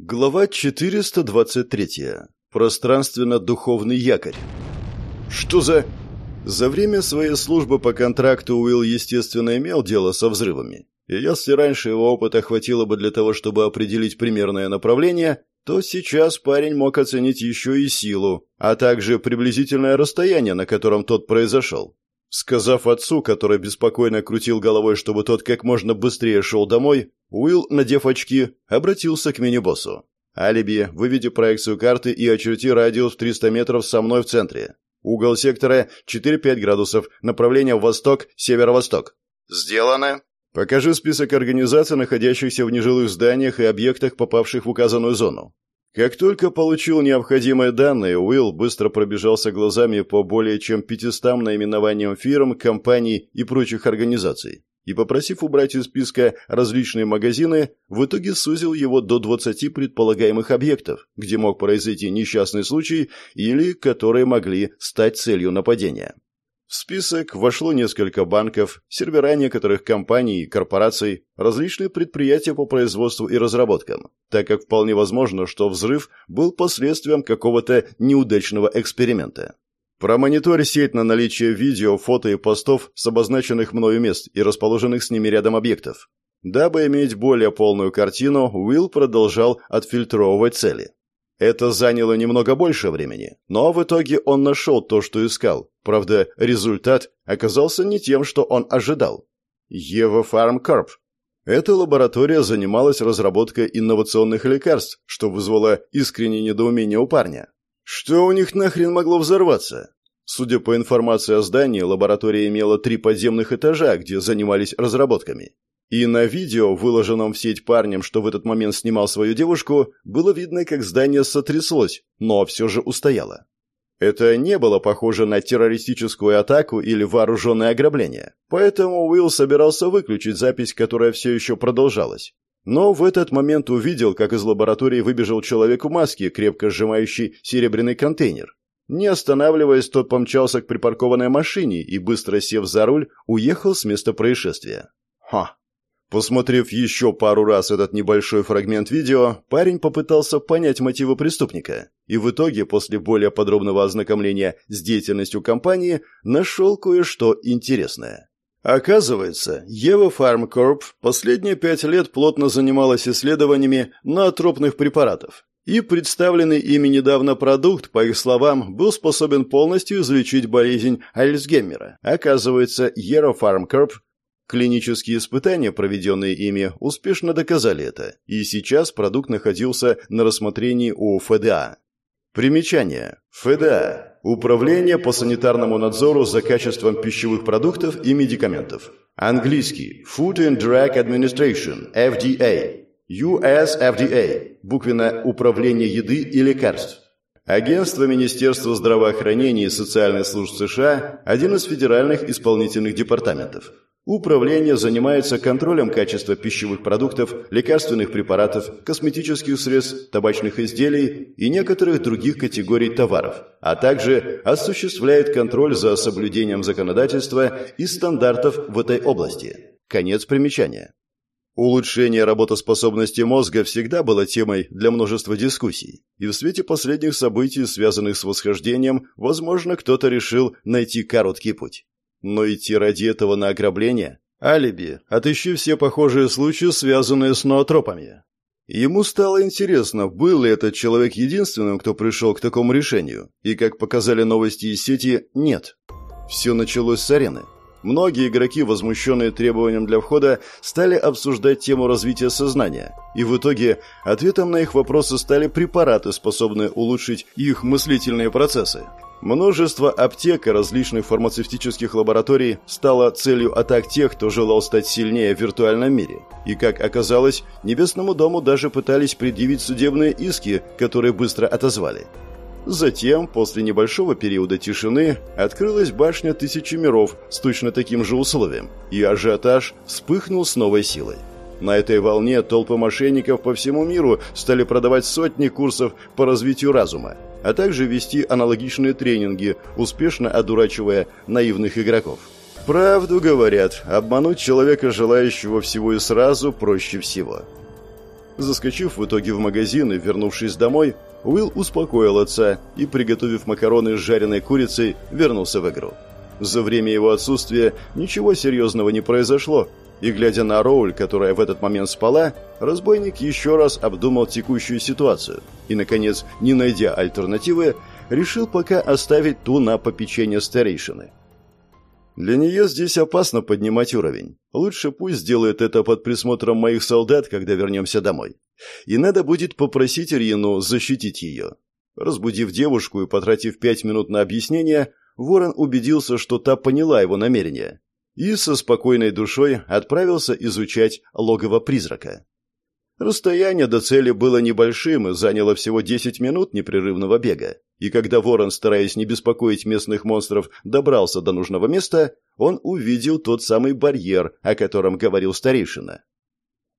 Глава 423. Пространственно-духовный якорь. Что за... За время своей службы по контракту Уилл, естественно, имел дело со взрывами. И если раньше его опыта хватило бы для того, чтобы определить примерное направление, то сейчас парень мог оценить еще и силу, а также приблизительное расстояние, на котором тот произошел. Сказав отцу, который беспокойно крутил головой, чтобы тот как можно быстрее шел домой, Уилл, надев очки, обратился к мини-боссу. «Алиби, выведи проекцию карты и очерти радиус в 300 метров со мной в центре. Угол сектора 4-5 градусов, направление восток, северо-восток». «Сделано». «Покажи список организаций, находящихся в нежилых зданиях и объектах, попавших в указанную зону. Как только получил необходимые данные, Уилл быстро пробежался глазами по более чем 500 наименованиям фирм, компаний и прочих организаций. И, попросив убрать из списка различные магазины, в итоге сузил его до 20 предполагаемых объектов, где мог произойти несчастный случай или которые могли стать целью нападения. В список вошло несколько банков, сервера некоторых компаний и корпораций, различные предприятия по производству и разработкам, так как вполне возможно, что взрыв был последствием какого-то неудачного эксперимента. Промониторь сеть на наличие видео, фото и постов с обозначенных мною мест и расположенных с ними рядом объектов. Дабы иметь более полную картину, Уилл продолжал отфильтровывать цели. Это заняло немного больше времени, но в итоге он нашел то, что искал. Правда, результат оказался не тем, что он ожидал. Ева Фарм Корп. Эта лаборатория занималась разработкой инновационных лекарств, что вызвало искреннее недоумение у парня. Что у них нахрен могло взорваться? Судя по информации о здании, лаборатория имела три подземных этажа, где занимались разработками. И на видео, выложенном в сеть парнем, что в этот момент снимал свою девушку, было видно, как здание сотряслось, но все же устояло. Это не было похоже на террористическую атаку или вооруженное ограбление, поэтому Уилл собирался выключить запись, которая все еще продолжалась. Но в этот момент увидел, как из лаборатории выбежал человек в маске, крепко сжимающий серебряный контейнер. Не останавливаясь, тот помчался к припаркованной машине и, быстро сев за руль, уехал с места происшествия. Ха, Посмотрев еще пару раз этот небольшой фрагмент видео, парень попытался понять мотивы преступника и в итоге, после более подробного ознакомления с деятельностью компании, нашел кое-что интересное. Оказывается, Ева Farm Corp последние пять лет плотно занималась исследованиями ноотропных препаратов. И представленный ими недавно продукт, по их словам, был способен полностью излечить болезнь Альцгеймера. Оказывается, Farm Corp Клинические испытания, проведенные ими, успешно доказали это, и сейчас продукт находился на рассмотрении у ФДА. Примечание. ФДА. Управление по санитарному надзору за качеством пищевых продуктов и медикаментов. Английский. Food and Drug Administration. FDA. US FDA. Буквенно Управление еды и лекарств. Агентство Министерства здравоохранения и социальных служб США – один из федеральных исполнительных департаментов. Управление занимается контролем качества пищевых продуктов, лекарственных препаратов, косметических средств, табачных изделий и некоторых других категорий товаров, а также осуществляет контроль за соблюдением законодательства и стандартов в этой области. Конец примечания. Улучшение работоспособности мозга всегда было темой для множества дискуссий, и в свете последних событий, связанных с восхождением, возможно, кто-то решил найти короткий путь. Но идти ради этого на ограбление? Алиби, отыщи все похожие случаи, связанные с ноотропами. Ему стало интересно, был ли этот человек единственным, кто пришел к такому решению. И, как показали новости из сети, нет. Все началось с арены. Многие игроки, возмущенные требованием для входа, стали обсуждать тему развития сознания. И в итоге ответом на их вопросы стали препараты, способные улучшить их мыслительные процессы. Множество аптек и различных фармацевтических лабораторий стало целью атак тех, кто желал стать сильнее в виртуальном мире. И, как оказалось, Небесному дому даже пытались предъявить судебные иски, которые быстро отозвали. Затем, после небольшого периода тишины, открылась башня Тысячи Миров с точно таким же условием, и ажиотаж вспыхнул с новой силой. На этой волне толпы мошенников по всему миру стали продавать сотни курсов по развитию разума, а также вести аналогичные тренинги, успешно одурачивая наивных игроков. Правду говорят, обмануть человека, желающего всего и сразу, проще всего. Заскочив в итоге в магазин и вернувшись домой, Уилл успокоил отца и, приготовив макароны с жареной курицей, вернулся в игру. За время его отсутствия ничего серьезного не произошло, и, глядя на Роуль, которая в этот момент спала, разбойник еще раз обдумал текущую ситуацию и, наконец, не найдя альтернативы, решил пока оставить ту на попечение старейшины. Для нее здесь опасно поднимать уровень. Лучше пусть сделает это под присмотром моих солдат, когда вернемся домой. И надо будет попросить Рину защитить ее. Разбудив девушку и потратив пять минут на объяснение, Ворон убедился, что та поняла его намерение. И со спокойной душой отправился изучать логово призрака. Расстояние до цели было небольшим и заняло всего 10 минут непрерывного бега. И когда ворон, стараясь не беспокоить местных монстров, добрался до нужного места, он увидел тот самый барьер, о котором говорил старейшина.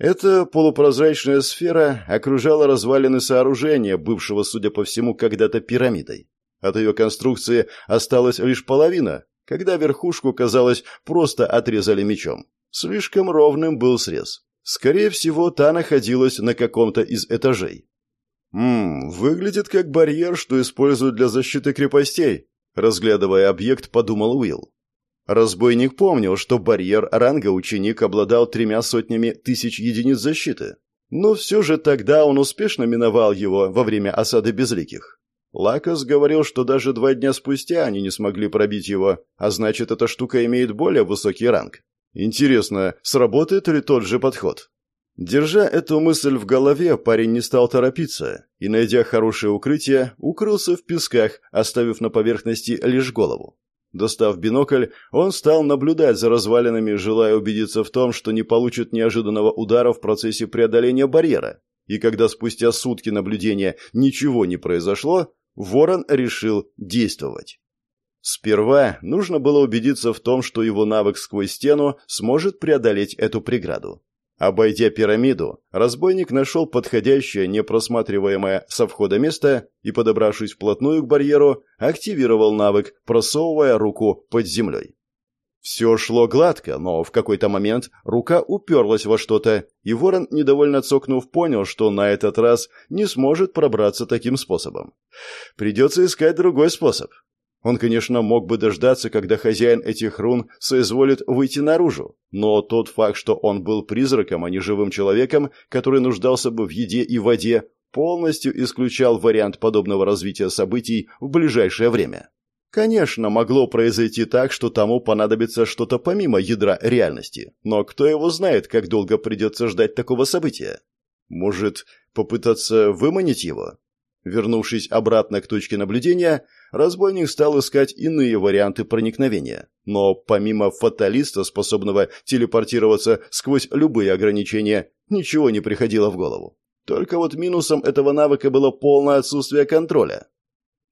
Эта полупрозрачная сфера окружала развалины сооружения, бывшего, судя по всему, когда-то пирамидой. От ее конструкции осталась лишь половина, когда верхушку, казалось, просто отрезали мечом. Слишком ровным был срез. Скорее всего, та находилась на каком-то из этажей. «Ммм, выглядит как барьер, что используют для защиты крепостей», разглядывая объект, подумал Уилл. Разбойник помнил, что барьер ранга ученик обладал тремя сотнями тысяч единиц защиты. Но все же тогда он успешно миновал его во время осады Безликих. Лакос говорил, что даже два дня спустя они не смогли пробить его, а значит, эта штука имеет более высокий ранг. Интересно, сработает ли тот же подход? Держа эту мысль в голове, парень не стал торопиться и, найдя хорошее укрытие, укрылся в песках, оставив на поверхности лишь голову. Достав бинокль, он стал наблюдать за развалинами, желая убедиться в том, что не получит неожиданного удара в процессе преодоления барьера. И когда спустя сутки наблюдения ничего не произошло, Ворон решил действовать. Сперва нужно было убедиться в том, что его навык сквозь стену сможет преодолеть эту преграду. Обойдя пирамиду, разбойник нашел подходящее, непросматриваемое со входа место и, подобравшись вплотную к барьеру, активировал навык, просовывая руку под землей. Все шло гладко, но в какой-то момент рука уперлась во что-то, и ворон, недовольно цокнув, понял, что на этот раз не сможет пробраться таким способом. Придется искать другой способ. Он, конечно, мог бы дождаться, когда хозяин этих рун соизволит выйти наружу, но тот факт, что он был призраком, а не живым человеком, который нуждался бы в еде и воде, полностью исключал вариант подобного развития событий в ближайшее время. Конечно, могло произойти так, что тому понадобится что-то помимо ядра реальности, но кто его знает, как долго придется ждать такого события? Может, попытаться выманить его? Вернувшись обратно к точке наблюдения, разбойник стал искать иные варианты проникновения. Но помимо фаталиста, способного телепортироваться сквозь любые ограничения, ничего не приходило в голову. Только вот минусом этого навыка было полное отсутствие контроля.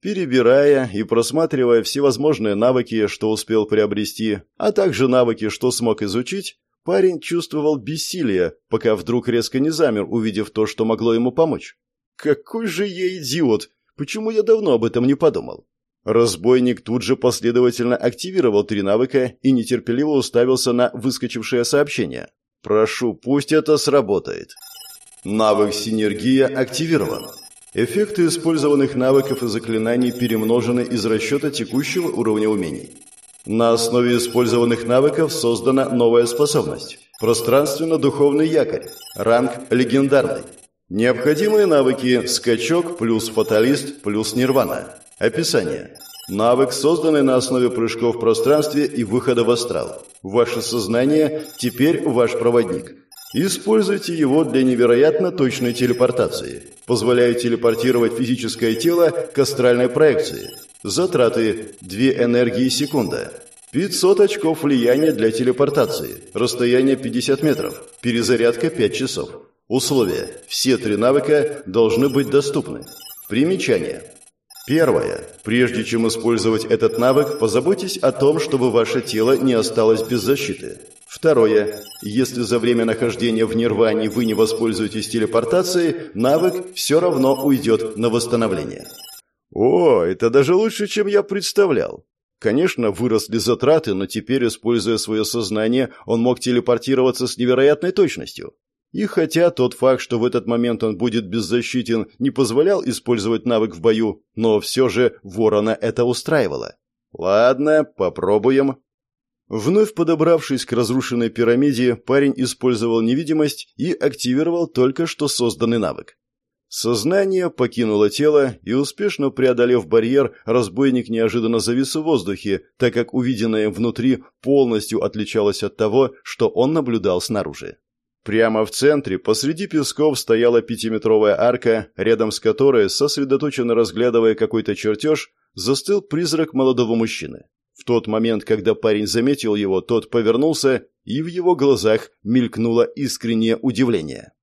Перебирая и просматривая всевозможные навыки, что успел приобрести, а также навыки, что смог изучить, парень чувствовал бессилие, пока вдруг резко не замер, увидев то, что могло ему помочь. Какой же я идиот! Почему я давно об этом не подумал? Разбойник тут же последовательно активировал три навыка и нетерпеливо уставился на выскочившее сообщение. «Прошу, пусть это сработает». Навык «Синергия» активирован. Эффекты использованных навыков и заклинаний перемножены из расчета текущего уровня умений. На основе использованных навыков создана новая способность. Пространственно-духовный якорь. Ранг легендарный. Необходимые навыки «Скачок» плюс «Фаталист» плюс «Нирвана». Описание. Навык, созданный на основе прыжков в пространстве и выхода в астрал. Ваше сознание теперь ваш проводник. Используйте его для невероятно точной телепортации. Позволяет телепортировать физическое тело к астральной проекции. Затраты 2 энергии секунда. 500 очков влияния для телепортации. Расстояние 50 метров. Перезарядка 5 часов. Условия. Все три навыка должны быть доступны. Примечание. Первое. Прежде чем использовать этот навык, позаботьтесь о том, чтобы ваше тело не осталось без защиты. Второе. Если за время нахождения в нирване вы не воспользуетесь телепортацией, навык все равно уйдет на восстановление. О, это даже лучше, чем я представлял. Конечно, выросли затраты, но теперь, используя свое сознание, он мог телепортироваться с невероятной точностью. И хотя тот факт, что в этот момент он будет беззащитен, не позволял использовать навык в бою, но все же ворона это устраивало. «Ладно, попробуем». Вновь подобравшись к разрушенной пирамиде, парень использовал невидимость и активировал только что созданный навык. Сознание покинуло тело, и, успешно преодолев барьер, разбойник неожиданно завис в воздухе, так как увиденное внутри полностью отличалось от того, что он наблюдал снаружи. Прямо в центре, посреди песков, стояла пятиметровая арка, рядом с которой, сосредоточенно разглядывая какой-то чертеж, застыл призрак молодого мужчины. В тот момент, когда парень заметил его, тот повернулся, и в его глазах мелькнуло искреннее удивление.